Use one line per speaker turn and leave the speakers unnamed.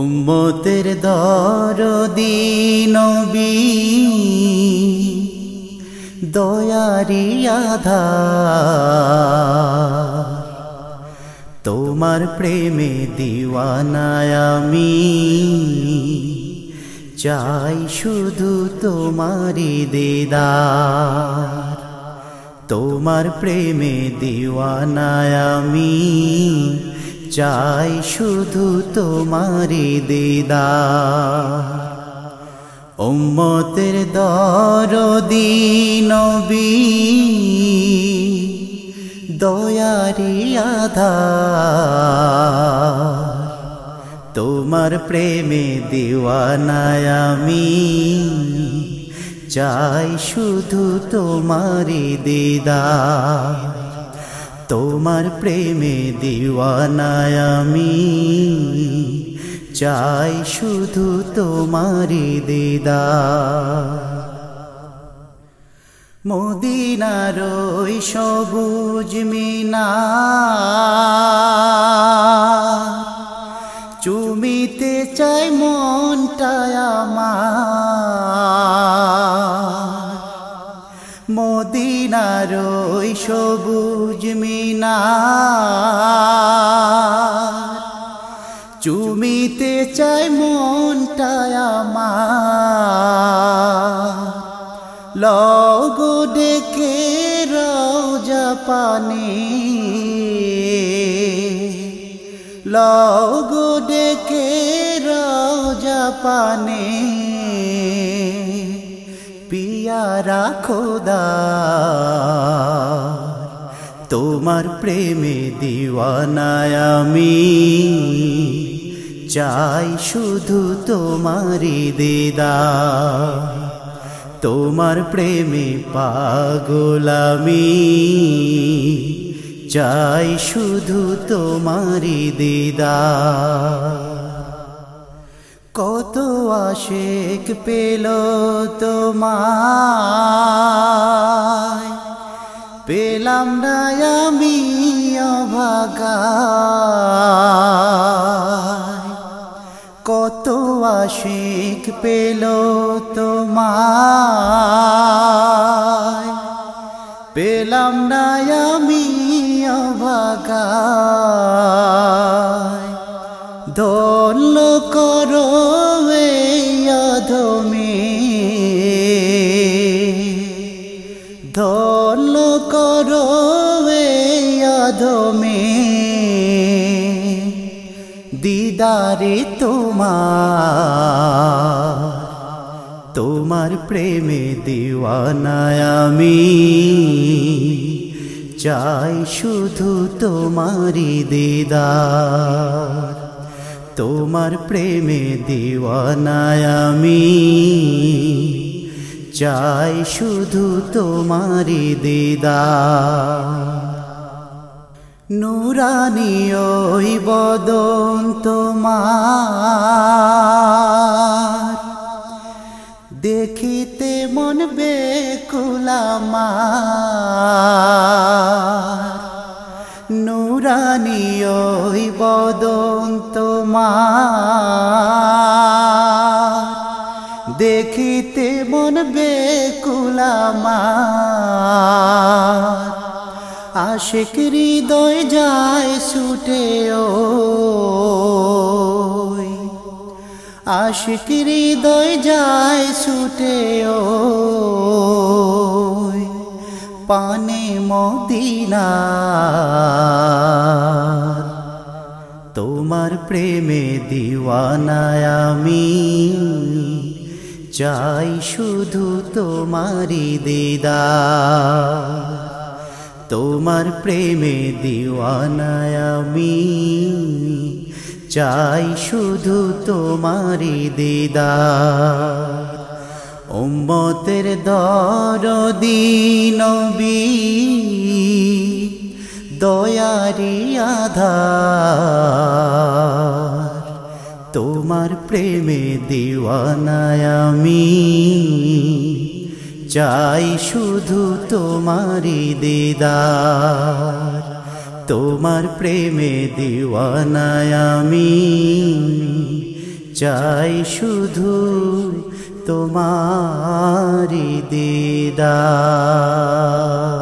উম্মতের দরদি নবী, দয়ারি আধার। তোমার প্রেমে দিওয়ানায় আমি চাই শুধু তোমারি দেদার। তোমার প্রেমে দিওয়ানায় আমি চাই শুধু তোমারি দিদার। উম্মতের নবী দয়ারি আধা তোমার প্রেমে দিওয়ানায় আমি চাই শুধু তোমারি দিদার। তোমার প্রেমে দিওয়ানায় আমি চাই শুধু তোমারি দিদা। মদিনার সবুজ মিনা ওই সবুজ মিনা চুমিতে চাই মনটায় আমার। লগো ডেকে রওজা পানি। লগো ডেকে রওজা পানি। পিয়ারা খোদা তোমার প্রেমে দিওয়ানায় আমি চাই শুধু তোমারি দিদা তোমার প্রেমে পাগলামি চাই শুধু তোমারি দিদা কত আশেক পেল তোমায়। পেলাম না আমি অভাগা কত আশিক পেল তোমায়। পেলাম না আমি অভাগা দল করো ধমে দিদারে তোমার তোমার প্রেমে দিওয়ানায় আমি চাই শুধু তোমারি দিদার, তোমার প্রেমে দিওয়ানায় আমি চাই শুধু তোমারি দিদার। নুরানি ওই বদন তোমার। দেখিতে মন বেকুলামার নুরানি ওই বদন তোমার। দেখিতে মন বেকুলামার আশেক হৃদয় যায় ছুটে ও আশিক হৃদয় যায় ছুটে ও পানে মদিনা তোমার প্রেমে দিওয়ানায় আমি চাই শুধু তোমারি দিদা তোমার প্রেমে দিওয়ানায় আমি চাই শুধু তোমারি দিদা উম্মতের দরদি নবী, দয়ারি আধার। তোমার প্রেমে দিওয়ানায় চাই শুধু তোমারি দিদার। তোমার প্রেমে দিওয়ানায় আমি চাই শুধু তোমারি দিদার।